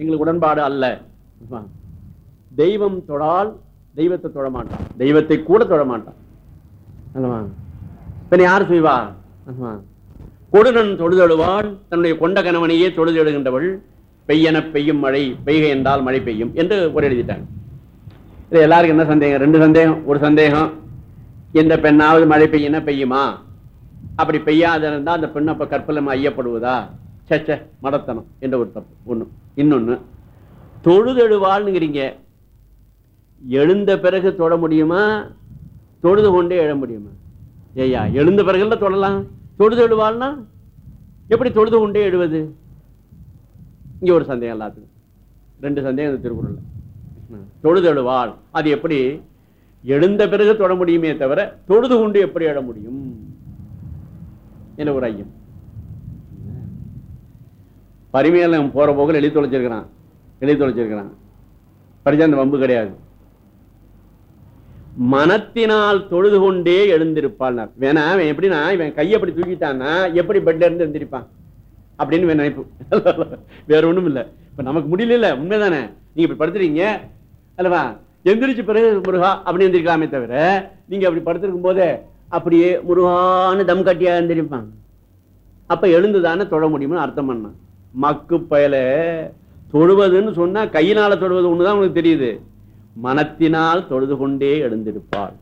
எங்களுக்கு உடன்பாடு அல்ல. தெய்வம் தொடால் தெய்வத்தை தொட மாட்டான். தெய்வத்தை கூட தொழமாட்டான் அல்லவா? பின்ன யார் செய்வா? அல்லவா? கொடுநன் தொழுதழுவாள் தன்னுடைய கொண்ட கணவனையே தொழுதெழுகின்றவள். பெய்யன பெய்யும் மழை பெய்கை என்றால் மழை பெய்யும் என்று ஒரு எழுதிட்டாங்க. இது எல்லாருக்கும் என்ன சந்தேகம்? ரெண்டு சந்தேகம். ஒரு சந்தேகம். எந்த பெண்ணாவது மழை பெய்யினா பெய்யுமா? அப்படி பெய்யாத இருந்தால் அந்த பெண் அப்ப கற்பலம் ஐயப்படுவதா? சச்ச மடத்தனம் என்ற ஒரு தப்பு ஒன்று இன்னொன்று தொழுதெழுவாள்ங்கிறீங்க எழுந்த பிறகு தொட முடியுமா? தொழுது கொண்டே எழ முடியுமா? ஏய்யா எழுந்த பிறகுல தொடலாம் தொழுது எழுவாள்னா எப்படி தொழுது கொண்டே எழுவது? இங்கே ஒரு சந்தேகம் எல்லாத்துக்கும். ரெண்டு சந்தேகம் இந்த திருக்குறள் தொழுது எழுவாள் அது எப்படி? எழுந்த பிறகு தொட முடியுமே தவிர தொழுது கொண்டு எப்படி எழ முடியும்? என ஒரு ஐயம். பரிமையில போற போக்கில் எழுதி தொலைச்சிருக்கிறான். எழுதி தொலைச்சிருக்கிறான். படித்தா அந்த வம்பு கிடையாது. மனத்தினால் தொழுது கொண்டே எழுந்திருப்பாள் வேணா அவன் எப்படின்னா இவன் கையை அப்படி தூக்கிட்டான்னா எப்படி பெட்ல இருந்து எழுந்திருப்பான் அப்படின்னு நினைப்பு. வேற ஒண்ணும் இல்லை. இப்ப நமக்கு முடியல உண்மைதானே? நீங்க இப்படி படுத்துறீங்க அல்லவா? எந்திரிச்சு பிறகு முருகா அப்படி எந்திரிக்கலாமே தவிர நீங்க அப்படி படுத்திருக்கும் போதே அப்படியே முருகான்னு தம் கட்டியா எந்திரிப்பான். அப்ப எழுந்துதானே தொழ முடியும்னு அர்த்தம் பண்ணான் மக்கு பயல தொழுவதுன்னு சொன்னா கையினால தொழுவது ஒண்ணுதான் உனக்கு தெரியுது. மனத்தினால் தொழுது கொண்டே எழுந்திருப்பாள்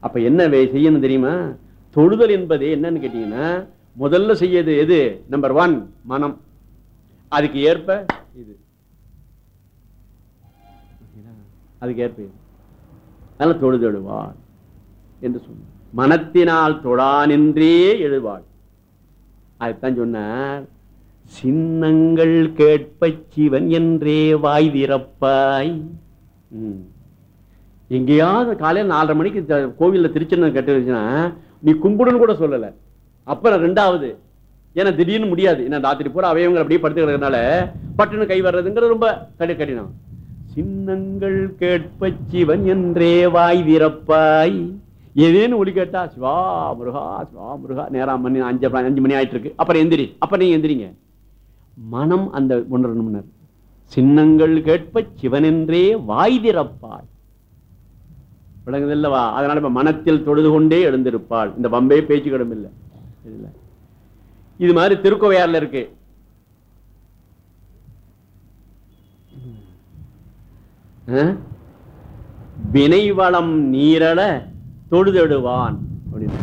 அப்ப என்ன வே- செய்யணும் தெரியுமா? தொழுதல் என்பது என்னன்னு கேட்டீங்கன்னா முதல்ல செய்யது எது? நம்பர் ஒன் மனம். அதுக்கு ஏற்ப இது. அதுக்கு ஏற்ப இது. அதனால தொழுதெழுவாள் என்று சொன்ன மனத்தினால் தொழானின்றே எழுவாள். அதுதான் சொன்னார். சின்னங்கள் கேட்ப சிவன் என்றே வாய் திறப்பாய். ம். எங்கேயாவது காலையில் நாலரை மணிக்கு கோவிலில் கோவில்ல திருச்சின்னு கட்டு வச்சுன்னா நீ கும்பிடுன்னு கூட சொல்லலை. அப்புறம் ரெண்டாவது ஏன்னா திடீர்னு முடியாது. ஏன்னா ராத்திரி பூரா அவயவங்கள் அப்படியே படுத்து கிடக்கறதுனால பட்டுன்னு கை வர்றதுங்கிறது ரொம்ப கடி கடினம். சின்னங்கள் கேட்ப சிவன் என்றே வாய் திறப்பாய். ஏதேன்னு ஒளி கேட்டா சிவா முருகா சிவா முருகா நேரம் மணி அஞ்சு அஞ்சு மணி ஆயிட்டு இருக்கு அப்புறம் எந்திரி. அப்ப நீங்க எந்திரிங்க. மனம் அந்த ஒன்று சின்னங்கள் கேட்ப சிவனென்றே வாய் திறப்பாய் விளங்குதில்லவா அதனால இப்ப மனத்தில் தொழுது கொண்டே எழுந்திருப்பாள். இந்த பம்பே பேச்சு கிடம் இல்லை. இது மாதிரி திருக்கோவையார்ல இருக்கு. வினைவளம் நீரல தொழுதெடுவான் அப்படின்னு.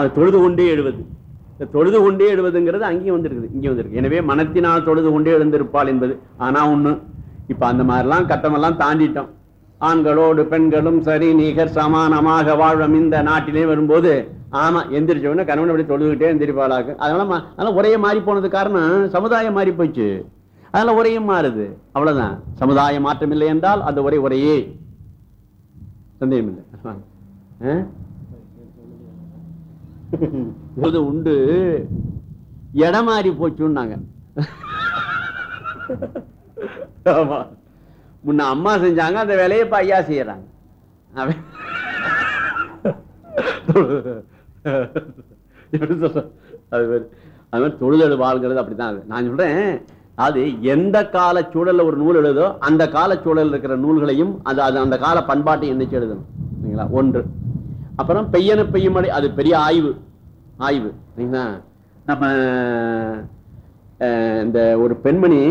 அது தொழுது கொண்டே எழுவது. இந்த தொழுது கொண்டே எழுவதுங்கிறது அங்கேயும் வந்திருக்குது இங்கே வந்திருக்கு. எனவே மனத்தினால் தொழுது கொண்டே எழுந்திருப்பாள் என்பது ஆனா ஒண்ணு. இப்ப அந்த மாதிரிலாம் கட்டமெல்லாம் தாண்டிட்டோம். ஆண்களோடு பெண்களும் சரி நிகர் சமானமாக வாழும் இந்த நாட்டிலே வரும்போது ஆமா எந்திரிச்சவன கணவன் அப்படி தொழுதுகிட்டே எந்திரிப்பாளாக்கு அதனால அதனால ஒரே மாறி போனது காரணம் சமுதாயம் மாறி போச்சு. அதனால ஒரே மாறுது. அவ்வளவுதான். சமுதாய மாற்றம் இல்லை என்றால் அந்த ஒரே ஒரையே சந்தேகம் இல்லை உண்டு. இடம் மாறி போச்சுன்னாங்க. ஆமா. முன்ன அம்மா செஞ்சாங்க அந்த வேலையை இப்ப ஐயா செய்யறாங்க. எப்படி சொல்ற? அது மாதிரி அது மாதிரி தொழில் வாழ்கிறது அப்படிதான் அது. நான் சொல்றேன் அது எந்த கால சூழல்ல ஒரு நூல் எழுதோ அந்த கால சூழல்ல இருக்கிற நூல்களையும் அது அது அந்த கால பண்பாட்டை என்னச்சு எழுதணும். சரிங்களா? ஒன்று. அப்புறம் பெய்யன பெய்யும் மழை அது பெரிய ஆய்வு. ஆய்வு. சரிங்களா? நம்ம இந்த ஒரு பெண்மணி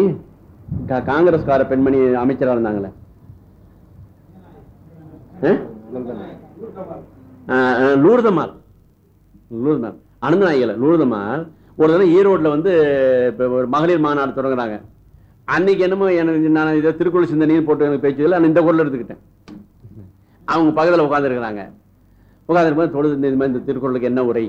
கா- காங்கிரஸ்கார பெண்மணி அமைச்சராக இருந்தாங்களே? லூர்தமால். அஹ், அஹ், லூர்தமால் ஒரு தடவை ஈரோட்டில் வந்து இப்போ ஒரு மகளிர் மாநாடு தொடங்குறாங்க. அன்னைக்கு என்னமோ எனக்கு நான் இதை திருக்குறள் சிந்தனையும் போட்டு எனக்கு பேச்சதில் நான் இந்த குரல் எடுத்துக்கிட்டேன். அவங்க பக்கத்தில் உட்காந்துருக்கிறாங்க உட்காந்துருக்கும்போது தொழுது இந்த மாதிரி இந்த திருக்குறளுக்கு என்ன உரை?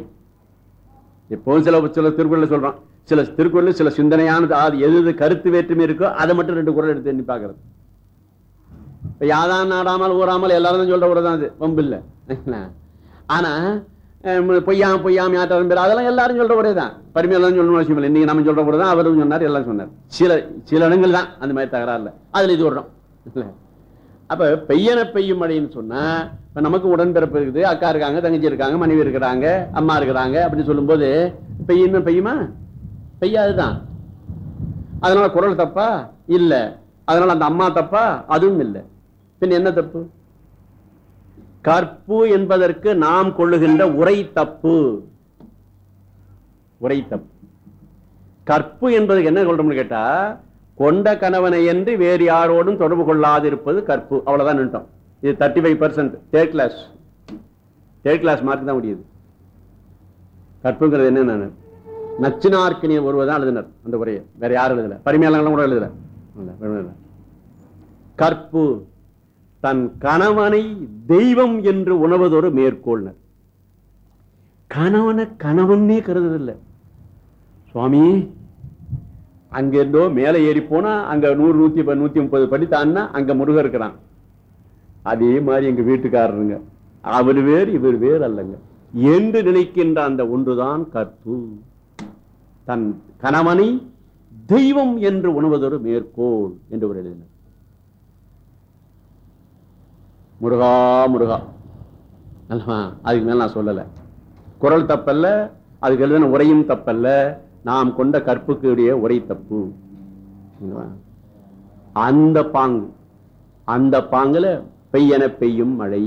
எப்போவும் சில சில திருக்குறளில் சொல்கிறான் சில திருக்குறள் சில சிந்தனையானது அது எது எது கருத்து வேற்றுமை இருக்கோ அதை மட்டும் ரெண்டு குரல் எடுத்து எண்ணி பார்க்கறது. இப்போ யாதான் நாடாமல் ஊறாமல் எல்லாரும் தான் உரை தான் அது. வம்பு இல்லை. ஆனால் பொய்யாம பொய்யாம யாட்டாரும் பேர் அதெல்லாம் எல்லாரும் சொல்ற ஒரே தான். பரிமையெல்லாம் சொல்லணும் அவசியம் இல்லை. இன்னைக்கு நம்ம சொல்ற கூட தான். அவரும் சொன்னார் எல்லாம் சொன்னார். சில சில இடங்கள் தான் அந்த மாதிரி தகராறுல. அதுல இது விடுறோம் அப்ப பெய்யன பெய்யும் மழைன்னு சொன்னா இப்ப நமக்கு உடன்பிறப்பு இருக்குது. அக்கா இருக்காங்க தங்கச்சி இருக்காங்க மனைவி இருக்கிறாங்க அம்மா இருக்கிறாங்க அப்படின்னு சொல்லும்போது பெய்யுமே பெய்யுமா? பெய்யாதுதான். அதனால குரல் தப்பா? இல்லை. அதனால அந்த அம்மா தப்பா? அதுவும் இல்லை. பின் என்ன தப்பு? கற்பு என்பதற்கு நாம் கொள்ளுகின்ற உரை தப்பு. உரை தப்பு. கற்பு என்பதுக்கு என்ன சொல்றோம்னு கேட்டா கொண்ட கணவனை என்று வேறு யாரோடும் தொடர்பு கொள்ளாது இருப்பது கற்பு. அவ்வளவுதான் நின்ட்டோம் இது thirty five percent third class third class mark தான் முடியுது. கற்புங்கிறது என்ன நச்சினார்க்கினிய ஒருவர் தான் எழுதினர் அந்த உரையை. வேற யாரும் எழுதல. பரிமையாளங்களும் கூட எழுதல. கற்பு. தன் கணவனை தெய்வம் என்று உணவதொரு மேற்கோள்னர். கணவனை கணவன்னே கருதுறதில்லை சுவாமி அங்க இருந்தோ மேலே ஏறி போனா அங்க நூறு நூத்தி ப- நூத்தி முப்பது படித்தான்னா அங்க முருகர் இருக்கிறான். அதே மாதிரி எங்க வீட்டுக்காரருங்க. அவர் வேறு இவர் வேறு அல்லங்க. என்று நினைக்கின்ற அந்த ஒன்றுதான் கற்பு. தன் கணவனை தெய்வம் என்று உணவதொரு மேற்கோள் என்று ஒரு எழுதினார். முருகா முருகா. அல்லவா அதுக்கு மேல நான் சொல்லல. குரல் தப்பல்ல அதுக்கு எழுதின உரையும் தப்பல்ல. நாம் கொண்ட கற்புக்கு உடைய உரை தப்பு. அந்த பாங்கு அந்த பாங்குல பெய்யன பெய்யும் மழை.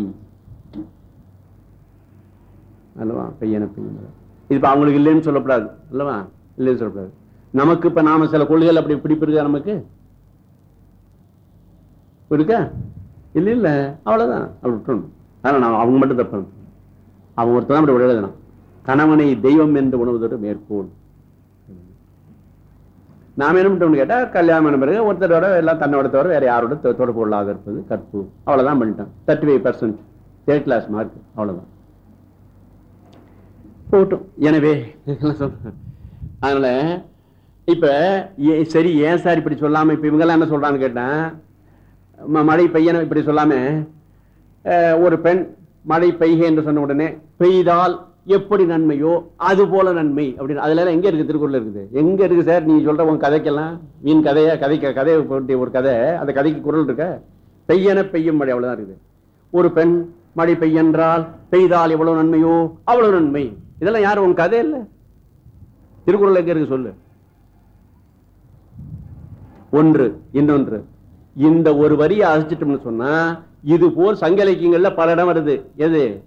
அல்லவா பெய்யன பெய்யும் மழை. இது இப்ப அவங்களுக்கு இல்லைன்னு சொல்லக்கூடாது அல்லவா இல்லைன்னு சொல்லக்கூடாது நமக்கு இப்ப நாம சில கொள்கைகள் அப்படி பிடிப்பு இருக்கா நமக்கு? இருக்கா இல்ல இல்ல அவ்வளவுதான். அப்படி விட்டுணும் அதனால நான் அவங்க மட்டும் தப்பு அவன் ஒருத்தர் தான் அப்படி எழுதணும் கணவனை தெய்வம் என்று உணவுதோடு மேற்கோள். நாம என்ன பண்ணிட்டோம்னு கேட்டா கல்யாணம் பிறகு ஒருத்தரோட எல்லாம் தன்னோட தவிர வேற யாரோட தொடர்பு உள்ளாக இருப்பது கற்பு. அவ்வளவுதான் பண்ணிட்டான். Thirty five percent third class mark அவ்வளவுதான். போட்டும் எனவே அதனால் இப்போ அதனால இப்ப ஏ- சரி ஏன் சார் இப்படி சொல்லாம இப்ப இவங்கெல்லாம் என்ன சொல்றான்னு கேட்டேன் மழை பெய்யணும் இப்படி சொல்லாம ஒரு பெண் மழை பெய்க என்று சொன்ன உடனே பெய்தால் எப்படி நன்மையோ அது போல நன்மை. அப்படின்னு. அதுல எல்லாம் எங்க இருக்கு? திருக்குறள் இருக்குது. எங்க இருக்கு சார்? நீ சொல்ற உன் கதைக்கெல்லாம் மீன் கதையா? கதைக்க கதையை போட்டு ஒரு கதை. அந்த கதைக்கு குரல் இருக்க? பெய்யன பெய்யும் மழை. அவ்வளவுதான் இருக்குது. ஒரு பெண் மழை பெய்யென்றால் பெய்தால் எவ்வளவு நன்மையோ அவ்வளவு நன்மை. இதெல்லாம் யாரும் உன் கதை இல்லை. திருக்குறள் எங்க இருக்கு? சொல்லு. ஒன்று இன்னொன்று. இந்த ஒரு வரியை அழைச்சிட்டோம்னு சொன்னா இது போல் சங்க இலக்கியங்கள்ல பல இடம் வருது. எது?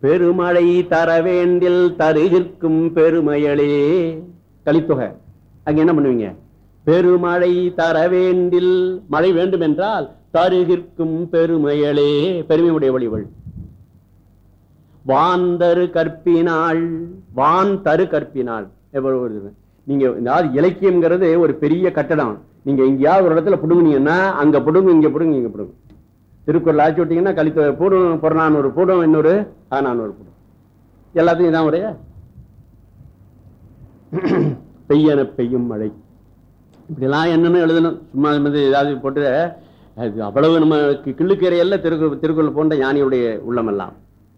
பெருமழை தர வேண்டில் தருகிற்கும் பெருமையளே கலித்தொகை. அங்க என்ன பண்ணுவீங்க? பெருமழை தர வேண்டில் மழை வேண்டும் என்றால் தருகிற்கும் பெருமையளே பெருமை உடைய வழிவள் வான் தரு கற்பினாள் வான் தரு கற்பினாள் எவ்வளவு வருது? நீங்க இலக்கியம்ங்கிறது ஒரு பெரிய கட்டடம். நீங்க எங்கேயாவது ஒரு இடத்துல புடுங்குனீங்கன்னா அங்க புடுங்க இங்க புடுங்க இங்க புடுங்க. திருக்குறள் ஆச்சு விட்டீங்கன்னா கழித்து போடும் புறநானூறு போடும் இன்னொரு நானூறு போடும். எல்லாத்தையும் இதான் உடைய? பெய்யன பெய்யும் மழை. இப்படிலாம் என்னன்னு எழுதணும்? சும்மா இது ஏதாவது போட்டு அது அவ்வளவு நம்ம கிள்ளுக்கீரையல்ல திருக்கு திருக்குறள் போன்ற ஞானியுடைய உள்ளமெல்லாம்.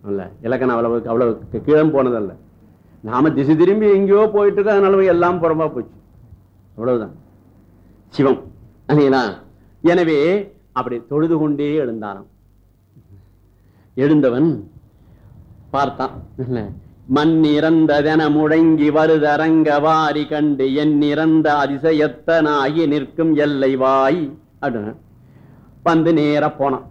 அல்ல இலக்கணம் அவ்வளவு அவ்வளவு கீழம் போனதல்ல. நாம திசை திரும்பி எங்கேயோ போயிட்டு இருக்கோம் அதனால எல்லாம் புறமா போச்சு. அவ்வளவுதான். சிவம். இல்லைங்களா எனவே அப்படி தொழுது கொண்டே எழுந்தாராம் எழுந்தவன் பார்த்தான். இல்ல? மண் இறந்ததென முழங்கி வருதரங்க வாரி கண்டு என் இறந்த அதிசயத்தனாகி நிற்கும் எல்லை வாய் அப்படின்னு. வந்து நேர போனான்.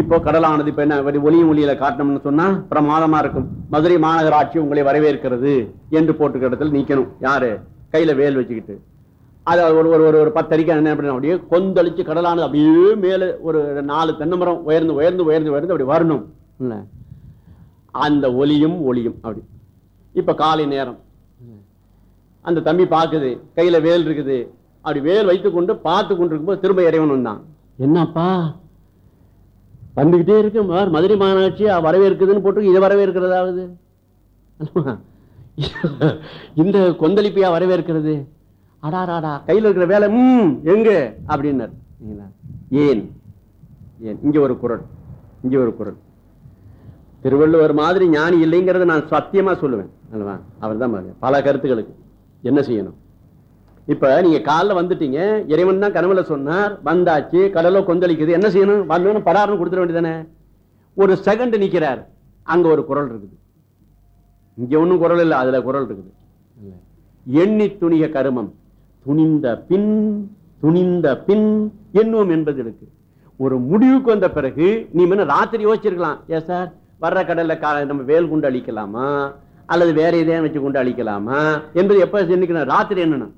இப்போ கடலானது இப்ப என்ன? இப்படி ஒளியும் ஒளியில காட்டணும்னு சொன்னா பிரமாதமா இருக்கும். மதுரை மாநகராட்சி உங்களை வரவேற்கிறது என்று போட்டுக்கிற இடத்துல நிக்கணும். யாரு? கையில வேல் வச்சுக்கிட்டு. அது ஒரு ஒரு ஒரு ஒரு பத்தடிக்கு என்ன பண்ணணும் அப்படியே கொந்தளிச்சு கடலானது அப்படியே மேலே ஒரு நாலு தென்னமரம் உயர்ந்து உயர்ந்து உயர்ந்து உயர்ந்து அப்படி வரணும். அந்த ஒலியும் ஒளியும் அப்படி. இப்போ காலை நேரம். அந்த தம்பி பார்க்குது கையில் வேல் இருக்குது. அப்படி வேல் வைத்து கொண்டு பார்த்து கொண்டு இருக்கும்போது திரும்ப இறைவனும் தான் என்னப்பா? வந்துக்கிட்டே இருக்கு மதுரை மாநகராட்சி வரவேற்குதுன்னு போட்டு இதை வரவேற்கிறதாவது? இந்த கொந்தளிப்பையா வரவேற்கிறது? அடாராடா கையில் இருக்கிற வேலை ம் எங்க? அப்படின்னார். சரிங்களா? ஏன்? ஏன்? இங்க ஒரு குரல். இங்க ஒரு குரல். திருவள்ளுவர் மாதிரி ஞானி இல்லைங்கிறத நான் சத்தியமா சொல்லுவேன் அல்லவா? அவர் தான் பல கருத்துக்களுக்கு. என்ன செய்யணும்? இப்ப நீங்க காலில் வந்துட்டீங்க இறைவன் தான் கனவுல சொன்னார் வந்தாச்சு கடலோ கொந்தளிக்குது என்ன செய்யணும்? வரணும் பராரம் கொடுத்துட வேண்டியதானே? ஒரு செகண்ட் நிக்கிறார் அங்க ஒரு குரல் இருக்குது. இங்க ஒன்றும் குரல் இல்லை அதுல குரல் இருக்குது. எண்ணி துணிக கருமம். துணிந்த பின் துணிந்த பின் என்னும் என்பது இருக்கு. ஒரு முடிவுக்கு வந்த பிறகு நீ முன்ன ராத்திரி யோசிச்சிருக்கலாம்? ஏ சார்? வர்ற கடல்ல நம்ம வேல் குண்டு அழிக்கலாமா? அல்லது வேற எதையும் வச்சு குண்டு அழிக்கலாமா? என்பது எப்ப சிந்திக்கணும்? ராத்திரி என்னன்னு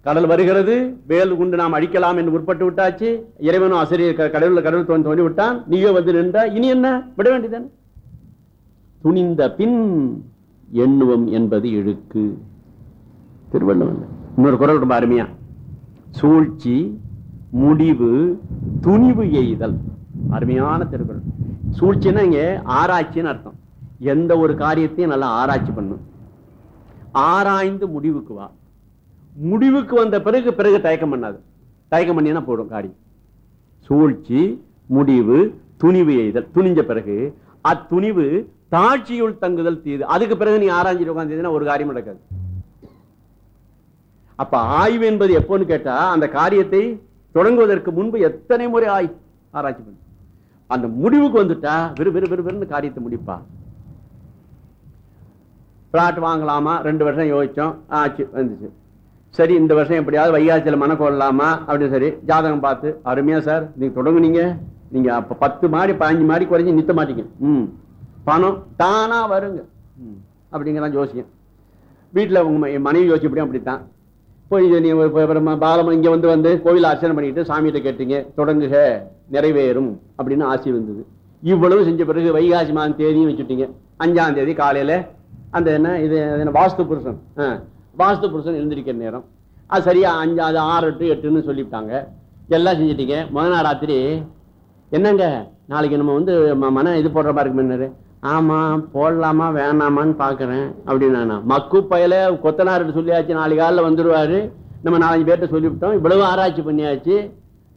கடல் வருகிறது வேல் குண்டு நாம் அழிக்கலாம் என்று உட்பட்டு விட்டாச்சு. இறைவனும் ஆசிரியர் க- கடவுள் தோண்டி தோண்டி விட்டான். நீயோ வந்து நின்றா இனி என்ன? விட வேண்டியதானே துணிந்த பின் எண்ணுவம் என்பது இழுக்கு. திருவள்ளுவன் இன்னொரு குரல் ரொம்ப அருமையா. சூழ்ச்சி முடிவு துணிவு எய்தல். அருமையான திருக்குறள். சூழ்ச்சின்னா இங்க ஆராய்ச்சின்னு அர்த்தம். எந்த ஒரு காரியத்தையும் நல்லா ஆராய்ச்சி பண்ணும் ஆராய்ந்து முடிவுக்கு வா. முடிவுக்கு வந்த பிறகு பிறகு தயக்கம் பண்ணாது. தயக்கம் பண்ணினா போடும் காரியம். சூழ்ச்சி முடிவு துணிவு எய்தல். துணிஞ்ச பிறகு அத்துணிவு தாட்சியுள் தங்குதல் தீது. அதுக்கு பிறகு நீ ஆராய்ஞ்சிட்டு உட்காந்தீங்கன்னா ஒரு காரியம் நடக்காது. அப்ப ஆய்வு என்பது எப்போன்னு கேட்டா அந்த காரியத்தை தொடங்குவதற்கு முன்பு எத்தனை முறை ஆய் ஆராய்ச்சி பண்ணு. அந்த முடிவுக்கு வந்துட்டா விறு விறு விறு விறுன்னு காரியத்தை முடிப்பா. பிளாட் வாங்கலாமா? ரெண்டு வருஷம் யோசிச்சோம். ஆச்சு வந்துச்சு. சரி இந்த வருஷம் எப்படியாவது வைகாசியில் மன கொள்ளலாமா? அப்படின்னு சரி. ஜாதகம் பார்த்து அருமையா சார் நீங்க தொடங்குனீங்க. நீங்க அப்ப பத்து மாடி பதினஞ்சு மாடி குறைஞ்சி நித்த மாட்டீங்க. ம். பணம் தானா வருங்க. ம். அப்படிங்கிறான் ஜோசியம் வீட்டில் உங்க மனைவி யோசிச்சு அப்படித்தான். போய் நீ பாலம் இங்க வந்து வந்து கோவில் அர்ச்சனை பண்ணிட்டு சாமிகிட்ட கேட்டீங்க. தொடங்குக நிறைவேறும் அப்படின்னு ஆசை வந்தது. இவ்வளவு செஞ்ச பிறகு வைகாசி மாதம் தேதியும் வச்சுட்டீங்க. அஞ்சாம் தேதி காலையில அந்த என்ன இது என்ன வாஸ்து புருஷன். ஆ, வாஸ்து புருஷன் எழுந்திருக்கிற நேரம். அது சரியா அஞ்சு அது ஆறு எட்டு எட்டுன்னு சொல்லிவிட்டாங்க. எல்லாம் செஞ்சிட்டீங்க. முதல் நாள் ராத்திரி என்னங்க? நாளைக்கு நம்ம வந்து ம- மன இது போடுற மாதிரி இருக்குமே ஆமா போடலாமா வேணாமான்னு பாக்குறேன் அப்படின்னு மக்கு பயல கொத்தனார்கிட்ட சொல்லியாச்சு நாளைக்கு காலில் வந்துருவாரு. நம்ம நாலஞ்சு பேர்கிட்ட சொல்லிவிட்டோம். இவ்வளவு ஆராய்ச்சி பண்ணியாச்சு.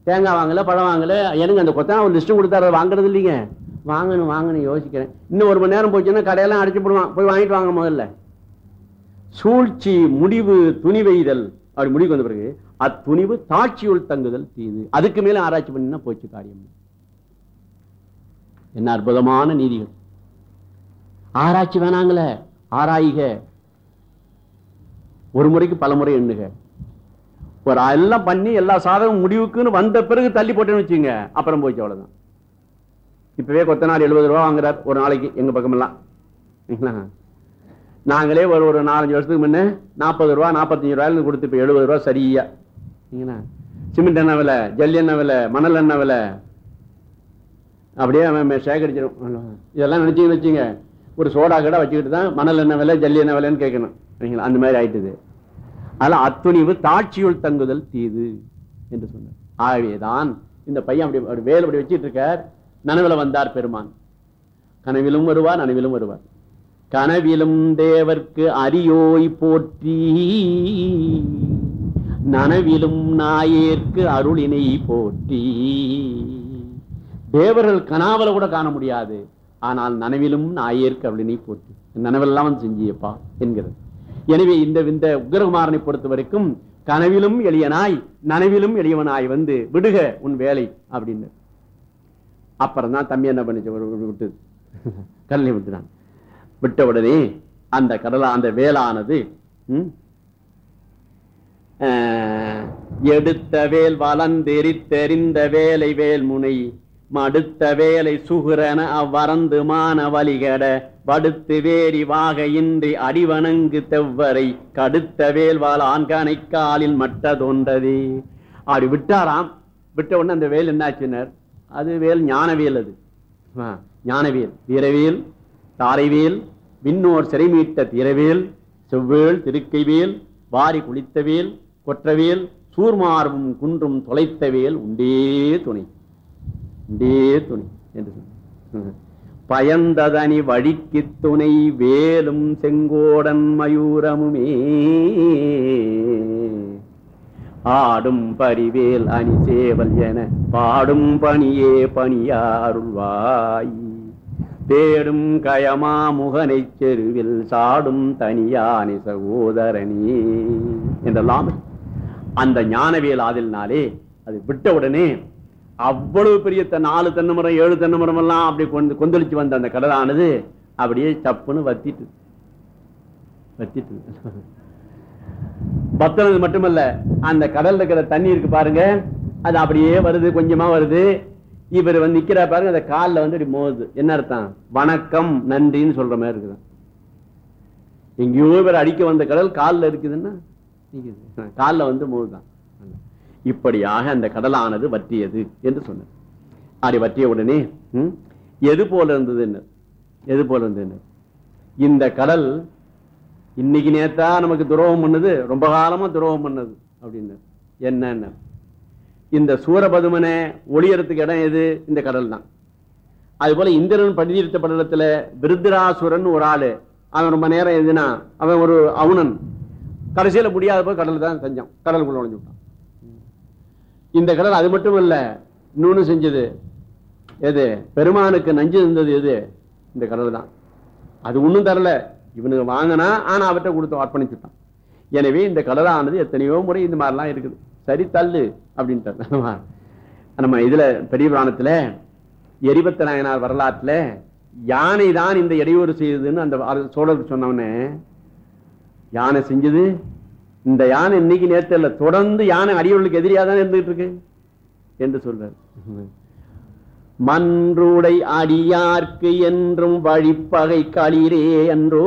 தேங்காய் வாங்கல பழம் வாங்கல. எனக்கு அந்த கொத்தனார் ஒரு லிஸ்ட்டு கொடுத்தாரு. வாங்குறது இல்லைங்க. வாங்கணும் வாங்கணும் யோசிக்கிறேன். இன்னும் ஒரு மணி நேரம் போச்சுன்னா கடையெல்லாம் அடிச்சு போடுவான். போய் வாங்கிட்டு வாங்க முதல்ல. சூழ்ச்சி முடிவு துணிவெய்தல் அப்படி முடிவுக்கு வந்த பிறகு அத்துணிவு தாட்சியுள் தங்குதல் தீது. அதுக்கு மேல ஆராய்ச்சி பண்ணினா போச்சு காரியம் என்ன அற்புதமான நீதிகள். ஆராய்ச்சி வேணாங்களே ஆராயிக. ஒரு முறைக்கு பல முறை எண்ணுக. ஒரு எல்லாம் பண்ணி எல்லா சாதகம் முடிவுக்குன்னு வந்த பிறகு தள்ளி போட்டேன்னு வச்சுங்க அப்புறம் போயிச்சு அவ்வளோதான் இப்பவே கொத்தனார் எழுபது ரூபா வாங்குறார். ஒரு நாளைக்கு எங்க பக்கமெல்லாம். நாங்களே ஒரு ஒரு நாலஞ்சு வருஷத்துக்கு முன்னே நாற்பது ரூபா நாற்பத்தஞ்சு ரூபாயில கொடுத்து இப்போ எழுபது ரூபா சரியா. சரிங்களா? சிமெண்ட் என்ன விலை ஜல்லி என்ன விலை மணல் என்ன விலை. அப்படியே சேகரிச்சிடும் இதெல்லாம் நினச்சிங்கன்னு வச்சுங்க ஒரு சோடா கடை வச்சுக்கிட்டு தான் மணல் என்ன விலை ஜல்லி என்ன விலைன்னு கேட்கணும். சரிங்களா? அந்த மாதிரி ஆயிட்டுது. அதனால அத்துணிவு தாட்சியுள் தங்குதல் தீது என்று சொன்னார். ஆகவேதான் இந்த பையன் அப்படி அப்படி வேல் அப்படி வச்சிட்டு இருக்கார். நனவில் வந்தார் பெருமான். கனவிலும் வருவார் நனவிலும் வருவார். கனவிலும் தேவர்க்கு அரியோய் போற்றி நனவிலும் நாயேற்கு அருளினை போற்றி. தேவர்கள் கனாவல கூட காண முடியாது. ஆனால் நனவிலும் நாயேற்கு அப்படின்னு போட்டு நனவெல்லாம் செஞ்சியப்பா என்கிறது. எனவே இந்த இந்த உக்ரகுமாரனை பொறுத்த வரைக்கும் கனவிலும் எளியனாய் நனவிலும் எளியவனாய் வந்து விடுக உன் வேலை அப்படின்னு. அப்புறம் தான் தம்பி என்ன பண்ணிச்சு? விட்டு. கல்லி விட்டுனான் விட்ட உடனே அந்த கடலா அந்த வேலானது எடுத்த வேல் வளர்ந்தெறித்தெறிந்த வேலை வேல் முனை மடுத்த வேலை சுகுரன அவ்வறந்து மான வலிகட வடுத்து வேரி வாக இன்றி அடிவணங்கு தெவ்வரை கடுத்த வேல் ஆண்கானை காலில் மட்டதொன்றதே. அப்படி விட்டாராம் விட்ட உடனே அந்த வேல் என்னாச்சினர்? அது வேல் ஞானவியல் அது. ஆ, வீரவியல் தாரைவியல் தாரைவேல் விண்ணோர் சிறைமீட்ட தீரவேல் செவ்வேல் திருக்கைவேல் வாரி குளித்தவேல் கொற்றவேல் சூர்மார்பும் குன்றும் தொலைத்தவேல் உண்டே துணை. உண்டே துணை என்று பயந்ததனி வழிக்கு துணை வேலும் செங்கோடன் மயூரமுமே. ஆடும் பரிவேல் அணி சேவல் என பாடும் பணியே பணியாருள்வாய். தேடும் கயமா முகனை செருவில் சாடும் தனியானி சகோதரனே என்றெல்லாம். அந்த ஞானவியல் ஆதில்னாலே அது விட்ட உடனே அவ்வளவு பெரிய நாலு நாலு தென்னமரம் ஏழு தென்னை எல்லாம் அப்படி கொண்டு கொந்தளிச்சு வந்த அந்த கடலானது அப்படியே சப்புன்னு வத்திட்டு வத்திட்டு. பத்தனது மட்டுமல்ல அந்த கடல்ல இருக்கிற தண்ணி இருக்கு பாருங்க அது அப்படியே வருது கொஞ்சமா வருது. இவர் வந்து நிக்கிறா பாருங்க அந்த காலில் வந்து இப்படி மோது. என்ன அர்த்தம்? வணக்கம் நன்றின்னு சொல்ற மாதிரி இருக்குதான் எங்கேயோ இவர் அடிக்க வந்த கடல் காலில் இருக்குதுன்னா காலில் வந்து மோதுதான். இப்படியாக அந்த கடலானது வற்றியது என்று சொன்னார். அப்படி வற்றிய உடனே ம், எது போல இருந்தது என்ன எது போல இருந்தது என்ன இந்த கடல் இன்னைக்கு நேத்தா நமக்கு துரோகம் பண்ணது ரொம்ப காலமா துரோகம் பண்ணது அப்படின்னு. என்ன இந்த சூரபதுமனை ஒளியறதுக்கு இடம் எது? இந்த கடல் தான். அது போல இந்திரன் படிதிருத்த படலத்துல விருத்ராசுரன் ஒரு ஆளு. அவன் ரொம்ப நேரம் எதுனா அவன் ஒரு அவுணன். கடைசியில முடியாத போய் கடல் தான் செஞ்சான் கடலுக்குள்ள நுழைஞ்சு விட்டான். இந்த கடல் அது மட்டும் இல்ல இன்னொன்னு செஞ்சது. எது? பெருமானுக்கு நஞ்சு இருந்தது எது? இந்த கடல் தான். அது ஒன்றும் தரல. இவனுக்கு வாங்கினா ஆனா அவர்கிட்ட கொடுத்து அர்ப்பணிச்சுட்டான் எனவே இந்த கடலானது எத்தனையோ முறை இந்த மாதிரிலாம் இருக்குது. சரி தள்ளு அப்படின்ட்டு நம்ம இதுல பெரிய புராணத்துல எரிபத்த நாயனார் வரலாற்றுல யானை தான் இந்த இடையூறு செய்யுதுன்னு அந்த சோழருக்கு சொன்னவனே யானை செஞ்சது இந்த யானை இன்னைக்கு நேரத்தில் இல்லை தொடர்ந்து யானை அடியவர்களுக்கு எதிரியாக தான் இருந்துகிட்டு இருக்கு என்று சொல்றார். மன்றுடை அடியார்க்கு என்றும் வழிப்பகை களிரே என்றோ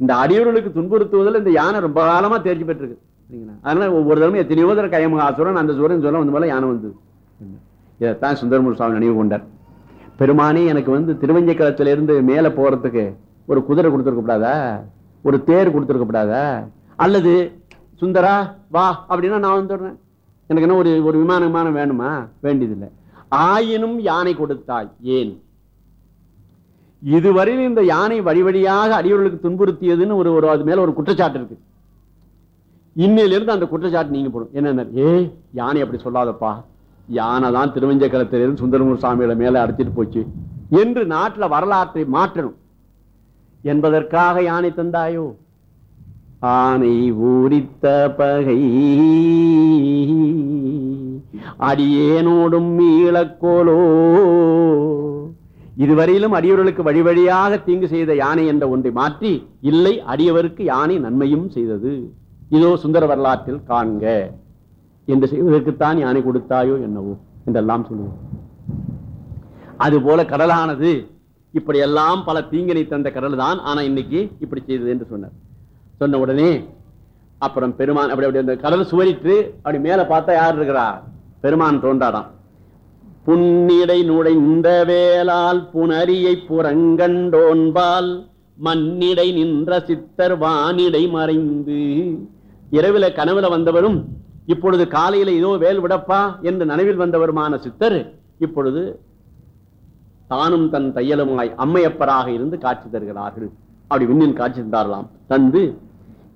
இந்த அடியவர்களுக்கு துன்புறுத்துவதில் இந்த யானை ரொம்ப காலமா தேர்ச்சி பெற்றிருக்கு. அதனால ஒவ்வொரு தடவை எத்தனையோ தடவை கயமகாசுரன் அந்த சூரன் சொல்ல வந்து போல யானை வந்தது. இதைத்தான் சுந்தரமூர் சுவாமி நினைவு கொண்டார். பெருமானே எனக்கு வந்து திருவஞ்சக்கலத்திலிருந்து மேலே போகிறதுக்கு ஒரு குதிரை கொடுத்துருக்க கூடாதா? ஒரு தேர் கொடுத்துருக்கக்கூடாத அல்லது சுந்தரா வா அப்படின்னா நான் வந்துடுறேன் எனக்கு என்ன ஒரு ஒரு விமான விமானம் வேணுமா? வேண்டியதில்லை. ஆயினும் யானை கொடுத்தாய் ஏன்? இதுவரையில் இந்த யானை வழி வழியாக அடியவர்களுக்கு துன்புறுத்தியதுன்னு ஒரு ஒரு அது மேல ஒரு குற்றச்சாட்டு இருக்கு. இன்னிலிருந்து அந்த குற்றச்சாட்டு நீங்க போடும். என்ன ஏ யானை அப்படி சொல்லாதப்பா. யானை தான் திருவஞ்சக்கரத்திலிருந்து சுந்தரமூர் சாமியோட மேல அடிச்சிட்டு போச்சு. என்று நாட்டில் வரலாற்றை மாற்றணும். என்பதற்காக யானை தந்தாயோ? ஆனை ஊரித்த பகை. அடியேனோடும் மீளக்கோலோ இதுவரையிலும் அடியவர்களுக்கு வழி வழியாக தீங்கு செய்த யானை என்ற ஒன்றை மாற்றி இல்லை அடியவருக்கு யானை நன்மையும் செய்தது. இதோ சுந்தர வரலாற்றில் காண்க. என்று செய்வதற்குத்தான் யானை கொடுத்தாயோ என்னவோ? என்றெல்லாம் சொல்லுவோம். அதுபோல கடலானது இப்படி எல்லாம் பல தீங்கினை தந்த கடல் தான் ஆனா இன்னைக்கு இப்படி செய்தது என்று சொன்னார். சொன்ன உடனே அப்புறம் பெருமான் அப்படி அப்படி அந்த கடல் சுவரிட்டு அப்படி மேல பார்த்தா யார் இருக்கிறா? பெருமான் தோன்றாராம். புன்னிடை நுழைந்த வேளால் புனரியை புறங்கண்டோன்பால் மண்ணிடை நின்ற சித்தர் வானிடை மறைந்து. இரவில கனவுல வந்தவரும் இப்பொழுது காலையில ஏதோ வேல் விடப்பா என்று நனவில் வந்தவருமான சித்தர் இப்பொழுது தானும் தன் தையலுமாய் அம்மையப்பராக இருந்து காட்சி தருகிறார்கள். அப்படி விண்ணில் காட்சி தந்தாரலாம் தந்து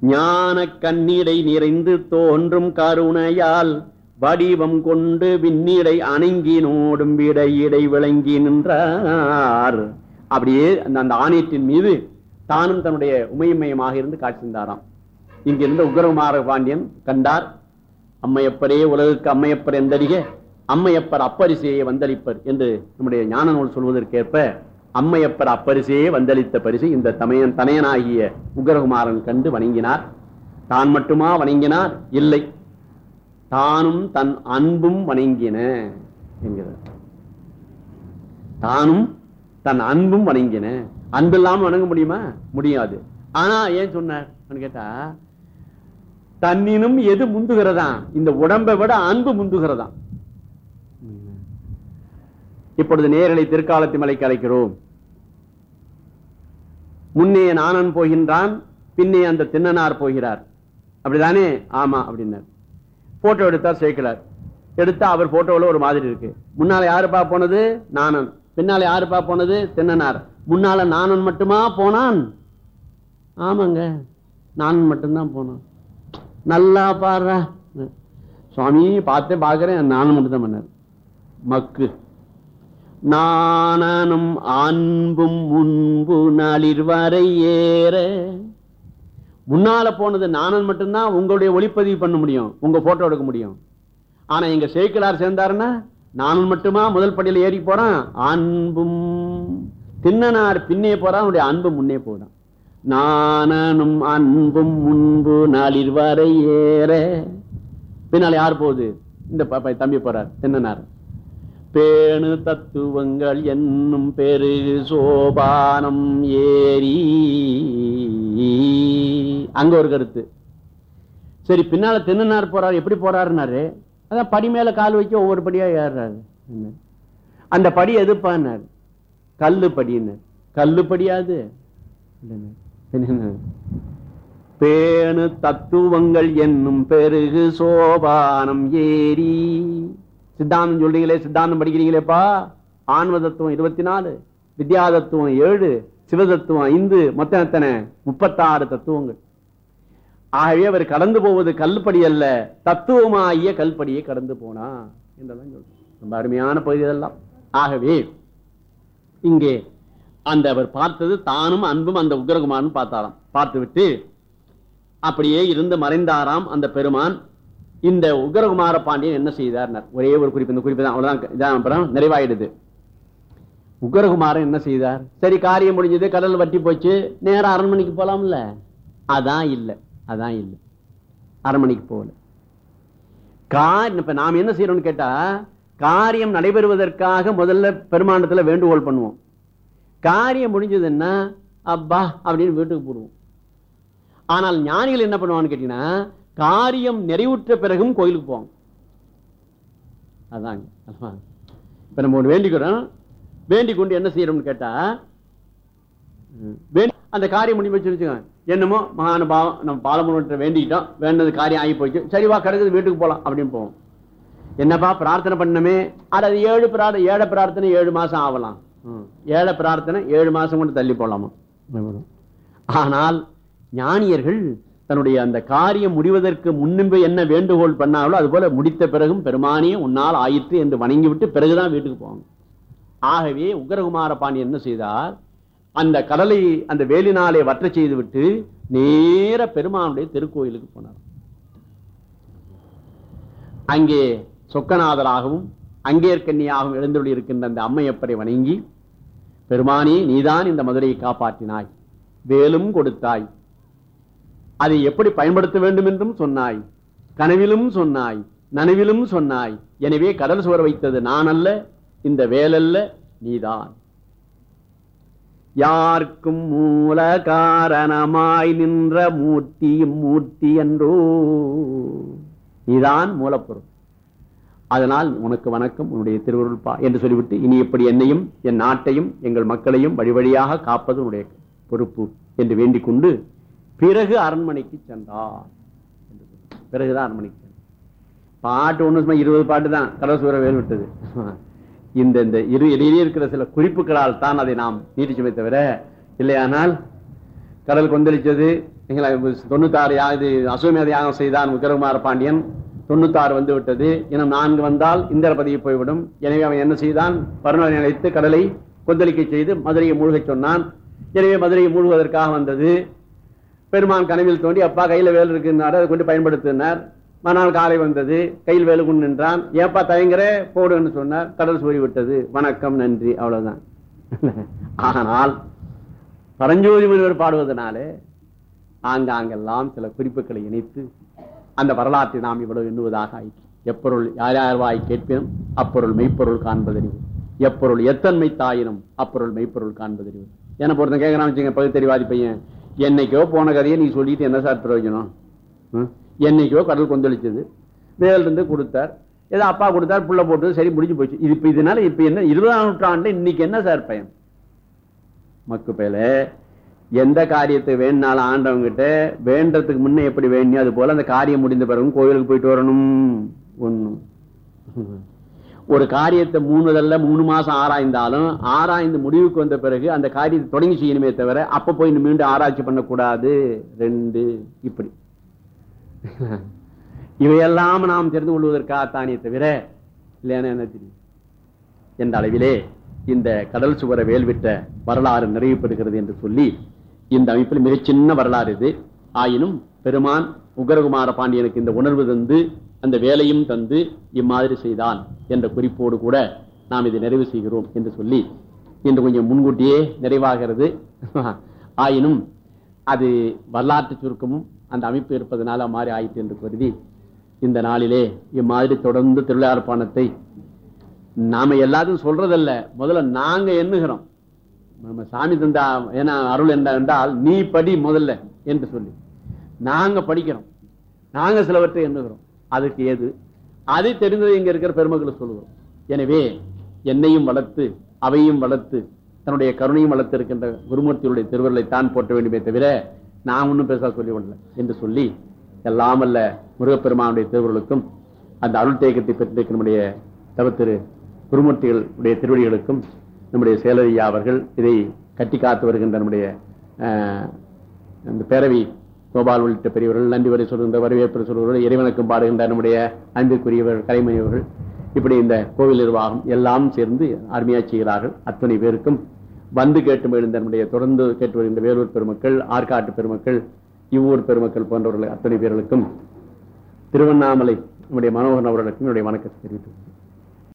ஞான கண்ணீரை நிறைந்து தோன்றும் கருணையால் வடிவம் கொண்டு விண்ணிடை அணங்கினோடும் விடையிடை விளங்கி நின்றார். அப்படியே அந்த அந்த ஆணையத்தின் மீது தானும் தன்னுடைய உமையமயமாக இருந்து காட்சி தந்தாராம். இங்கிருந்த உக்ரகுமார பாண்டியன் கண்டார் அம்மையப்பரே உலகுக்கு அம்மையப்பர் எந்தடிக? அம்மையப்பர் அப்பரிசையை வந்தளிப்பர் என்று நம்முடைய ஞான நூல் சொல்வதற்கேற்ப அம்மையப்பர் அப்பரிசையே வந்தளித்த பரிசு இந்த தமையன் தனையனாகிய உக்ரகுமாரன் கண்டு வணங்கினார். தான் மட்டுமா வணங்கினார்? இல்லை. தானும் தன் அன்பும் வணங்கின என்கிறார். தானும் தன் அன்பும் வணங்கின. அன்பு இல்லாமல் வணங்க முடியுமா? முடியாது. ஆனா ஏன் சொன்னார்? கேட்டா தன்னினும் எது முந்துகிறதா இந்த உடம்பை விட அன்பு முந்துகிறதா இப்பொழுது நேரலை திருக்காலத்தி மலைக்கு அழைக்கிறோம். முன்னே நானன் போகின்றான் பின்னே அந்த தின்னனார் போகிறார். அப்படிதானே? ஆமா அப்படின்னார். போட்டோ எடுத்தார் சேர்க்கிறார். எடுத்தா அவர் போட்டோவில் ஒரு மாதிரி இருக்கு. முன்னால யாருப்பா போனது? நானன் பின்னால யாருப்பா போனது? தின்னனார். முன்னால நானன் மட்டுமா போனான்? ஆமாங்க. நானன் மட்டும்தான் போனான். நல்லா பாடுற. சுவாமி பார்த்தே பார்க்குறேன். நானும் மட்டும்தான் பண்ணார். மக்கு. நானும் அன்பும் முன்பு நாளிர் வரை ஏற. முன்னால போனது நானன் மட்டும்தான் உங்களுடைய ஒளிப்பதிவு பண்ண முடியும் உங்க போட்டோ எடுக்க முடியும். ஆனா எங்க சேக்கிலார் சேர்ந்தாருன்னா நானும் மட்டுமா முதல் படியில் ஏறி போறான்? அன்பும். தின்னனார் பின்னே போறான் அவனுடைய அன்பு முன்னே போறான் நானனும் அன்பும் முன்பு நாளில் வரை ஏற. பின்னால் யார் போகுது? இந்த தம்பி போறார் தின்னனார் பேணு தத்துவங்கள் என்னும் பெரு சோபானம் ஏறி. அங்க ஒரு கருத்து. சரி பின்னால தென்னனார் போறாரு எப்படி போறாருனாரு அதான் படி மேல கால் வைக்க ஒவ்வொரு படியா ஏறுறாரு. என்ன? அந்த படி எதுப்பான்னாரு? கல்லு படின்னாரு கல்லு படியாது. பேணு தத்துவங்கள் என்னும் பெருகு சோபானம் ஏறி. சித்தாந்தம் சொல்றீங்களே சித்தாந்தம் படிக்கிறீங்களேப்பா. ஆன்ம தத்துவம் இருபத்தி நாலு வித்யா தத்துவம் ஏழு சிவதத்துவம் ஐந்து மொத்தம் எத்தனை? முப்பத்தாறு தத்துவங்கள். ஆகவே அவர் கடந்து போவது கல்படி அல்ல தத்துவமாகிய கல்படியை கடந்து போனா என்றெல்லாம் சொல்றோம் ரொம்ப அருமையான பகுதி இதெல்லாம். ஆகவே இங்கே அந்த அவர் பார்த்தது தானும் அன்பும் அந்த உக்ரகுமாரும் பார்த்தாராம். பார்த்து விட்டு அப்படியே இருந்து மறைந்தாராம் அந்த பெருமான். இந்த உக்ரகுமார பாண்டியன் என்ன செய்தார் ஒரே ஒரு குறிப்பு இந்த குறிப்பு தான் அவ்வளவுதான் இதான் அப்புறம் நிறைவாயிடுது. உக்ரகுமாரன் என்ன செய்தார்? சரி காரியம் முடிஞ்சது கடல் வட்டி போச்சு நேரா அரண்மனைக்கு போலாம்ல? அதான் இல்லை அதான் இல்லை. அரண்மனைக்கு போகல. கார் இப்ப நாம் என்ன செய்யறோம்னு கேட்டா காரியம் நடைபெறுவதற்காக முதல்ல பெருமாண்டத்துல வேண்டுகோள் பண்ணுவோம். காரியம் முடிஞ்சதுன்னா அப்பா அப்படின்னு வீட்டுக்கு போடுவோம். ஆனால் ஞானிகள் என்ன பண்ணுவான்னு கேட்டீங்கன்னா காரியம் நிறைவுற்ற பிறகும் கோயிலுக்கு போவாங்க. அதாங்க? இப்ப நம்ம ஒண்ணு வேண்டிக்கிறோம். வேண்டிக் கொண்டு என்ன செய்யறோம்னு கேட்டா அந்த காரியம் முடிஞ்சு வச்சு வச்சுக்கோங்க. என்னமோ மகானுபாவம் நம்ம பாலமுருகன்ட்ட வேண்டிக்கிட்டோம். வேண்டது காரியம் ஆகி போச்சு சரிவா கிடக்குது வீட்டுக்கு போலாம் அப்படின்னு போவோம். என்னப்பா பிரார்த்தனை பண்ணமே அது ஏழு பிரார்த்தனை ஏழை பிரார்த்தனை ஏழு மாசம் ஆகலாம். ம். ஏழை பிரார்த்தனை ஏழு மாசம் கொண்டு தள்ளி போலாமா? ஆனால் ஞானியர்கள் தன்னுடைய அந்த காரியம் முடிவதற்கு முன்னின்பு என்ன வேண்டுகோள் பண்ணாங்களோ அது போல முடித்த பிறகும் பெருமானே உன்னால் ஆயிற்று என்று வணங்கி விட்டு பிறகுதான் வீட்டுக்கு போவாங்க. ஆகவே உக்ரகுமார பாணி என்ன செய்தார்? அந்த கடலை அந்த வேலினாலே வற்ற செய்து விட்டு நேர பெருமானுடைய திருக்கோயிலுக்கு போனார். அங்கே சொக்கநாதராகவும் அங்கேற்கண்ணியாகவும் எழுந்துள்ள இருக்கின்ற அந்த அம்மையப்பரை வணங்கி பெருமானி நீதான் இந்த மதுரையை காப்பாற்றினாய். வேலும் கொடுத்தாய். அதை எப்படி பயன்படுத்த வேண்டும் என்றும் சொன்னாய். கனவிலும் சொன்னாய் நனவிலும் சொன்னாய். எனவே கடல் சுவர் வைத்தது நான் அல்ல இந்த வேலல்ல நீதான். யாருக்கும் மூல காரணமாய் நின்ற மூர்த்தி மூர்த்தி என்றோ. நீதான் மூலப்பொருள். அதனால் உனக்கு வணக்கம் உன்னுடைய திருவருள்பா என்று சொல்லிவிட்டு இனி எப்படி என்னையும் என் நாட்டையும் எங்கள் மக்களையும் வழி வழியாக காப்பது உன்னுடைய பொறுப்பு என்று வேண்டிக் கொண்டு பிறகு அரண்மனைக்கு சென்றார் பிறகுதான் அரண்மனைக்கு பாட்டு ஒண்ணு சும்மா இருபது பாட்டு தான். கடல் வேல் விட்டது. இந்த இந்த இரு இடையிலே இருக்கிற சில குறிப்புகளால் தான் அதை நாம் நீட்டிச்சுமே தவிர இல்லையானால் கடல் கொந்தளிச்சது எங்களை தொண்ணூத்தாறு யா- இது அசுவமேத யாகம் செய்தான் விக்ரகுமார பாண்டியன் தொண்ணூத்தாறு வந்து விட்டது. இன்னும் நான்கு வந்தால் இந்திர பதவி போய்விடும். எனவே அவன் என்ன செய்தான்? பருணனை அழைத்து கடலை கொந்தளிக்க செய்து மதுரையை மூழ்கச் சொன்னான். எனவே மதுரையை மூழ்குவதற்காக வந்தது. பெருமான் கனவில் தோண்டி அப்பா கையில வேல் இருக்குன்னாரு அதை கொண்டு பயன்படுத்தினார். மறுநாள் காலை வந்தது கையில் வேலு கொண்டு நின்றான். ஏப்பா தயங்குற? போடுன்னு சொன்னார். கடல் சூறி விட்டது. வணக்கம் நன்றி. அவ்வளவுதான். ஆனால் பரஞ்சோதி முனிவர் பாடுவதனாலே ஆங்காங்கெல்லாம் சில குறிப்புகளை இணைத்து அந்த வரலாற்றை நாம் இவ்வளவு எண்ணுவதாக ஆயிற்று. எப்பொருள் யார் யார் வாய் கேட்பினும் அப்பொருள் மெய்ப்பொருள் காண்பதறிவு. எப்பொருள் எத்தன்மை தாயினும் அப்பொருள் மெய்ப்பொருள் காண்பதறிவு. என்ன பொறுத்த கேட்கறான் வச்சுங்க பகுத்தறிவாதி பையன். என்னைக்கோ போன கதையை நீ சொல்லிட்டு என்ன சார் பிரயோஜனம்? ம்? என்னைக்கோ கடல் கொந்தளிச்சது. வேல் இருந்து கொடுத்தார். ஏதோ அப்பா கொடுத்தார் புள்ள போட்டு சரி முடிஞ்சு போச்சு. இது இப்போ இதனால இப்போ என்ன? இருபதாம் நூற்றாண்டு இன்னைக்கு என்ன சார் பயன்? மக்கு பேல எந்த காரியத்தை வேணுனாலும் ஆண்டவங்கிட்ட வேண்டதுக்கு முன்னே எப்படி வேணும் அது போல அந்த காரியம் முடிந்த பிறகு கோயிலுக்கு போயிட்டு வரணும். ஒன்றும் ஒரு காரியத்தை மூணுதல்ல மூணு மாசம் ஆராய்ந்தாலும் ஆராய்ந்து முடிவுக்கு வந்த பிறகு அந்த காரியத்தை தொடங்கி செய்யணுமே தவிர அப்ப போய் மீண்டும் ஆராய்ச்சி பண்ணக்கூடாது. ரெண்டு இப்படி. இவையெல்லாம் நாம் தெரிந்து கொள்வதற்காகத்தானே தவிர இல்லையான என்ன தெரியும்? என்ற அளவிலே இந்த கடல் சுவர வேல்விட்ட வரலாறு நிறைவு பெறுகிறது என்று சொல்லி இந்த அமைப்பில் மிகச் சின்ன வரலாறு இது. ஆயினும் பெருமான் உக்ரகுமார பாண்டியனுக்கு இந்த உணர்வு தந்து அந்த வேலையும் தந்து இம்மாதிரி செய்தான் என்ற குறிப்போடு கூட நாம் இதை நிறைவு செய்கிறோம் என்று சொல்லி இன்று கொஞ்சம் முன்கூட்டியே நிறைவாகிறது. ஆயினும் அது வரலாற்று சுருக்கமும் அந்த அமைப்பு இருப்பதனால மாறி ஆயிற்று என்று கருதி இந்த நாளிலே இம்மாதிரி தொடர்ந்து திருவிழார் பானத்தை நாம எல்லாரும் சொல்றதல்ல. முதல்ல நாங்க எண்ணுகிறோம். நம்ம சாமி தந்தா ஏன்னா அருள் என்ன என்றால் நீ படி முதல்ல என்று சொல்லி. நாங்க படிக்கிறோம். நாங்க சிலவற்றை எண்ணுகிறோம். அதுக்கு ஏது அதை தெரிந்ததை இங்க இருக்கிற பெருமக்களை சொல்லுவோம் எனவே என்னையும் வளர்த்து அவையும் வளர்த்து தன்னுடைய கருணையும் வளர்த்து இருக்கின்ற குருமூர்த்தியுடைய திருவருளை தான் போற்ற வேண்டுமே தவிர நான் ஒன்றும் பேச சொல்லி விடல என்று சொல்லி எல்லாம் அல்ல முருகப்பெருமானுடைய திருவருளுக்கும் அந்த அருள் தேக்கத்தை பெற்றிருக்க நம்முடைய தவத்திரு குருமூர்த்திகளுடைய திருவடிகளுக்கும் நம்முடைய சேலரியா அவர்கள் இதை கட்டி காத்து வருகின்ற நம்முடைய அந்த பேரவை கோபால் உள்ளிட்ட பெரியவர்கள் நன்றி வரை சொல்கின்ற வரவேற்பு சொல்கிறவர்கள் இறைவனுக்கும் பாடுகின்ற நம்முடைய அன்பிற்குரியவர்கள் கலைமணியவர்கள் இப்படி இந்த கோவில் நிர்வாகம் எல்லாம் சேர்ந்து அருமையா செய்கிறார்கள் அத்தனை பேருக்கும் வந்து கேட்டு எழுந்த நம்முடைய தொடர்ந்து கேட்டு வருகின்ற வேலூர் பெருமக்கள் ஆற்காட்டு பெருமக்கள் இவ்வூர் பெருமக்கள் போன்றவர்கள் அத்தனை பேர்களுக்கும் திருவண்ணாமலை நம்முடைய மனோகரன் அவர்களுக்கும் என்னுடைய வணக்கத்தை தெரிவித்துக் கொள்கிறேன்.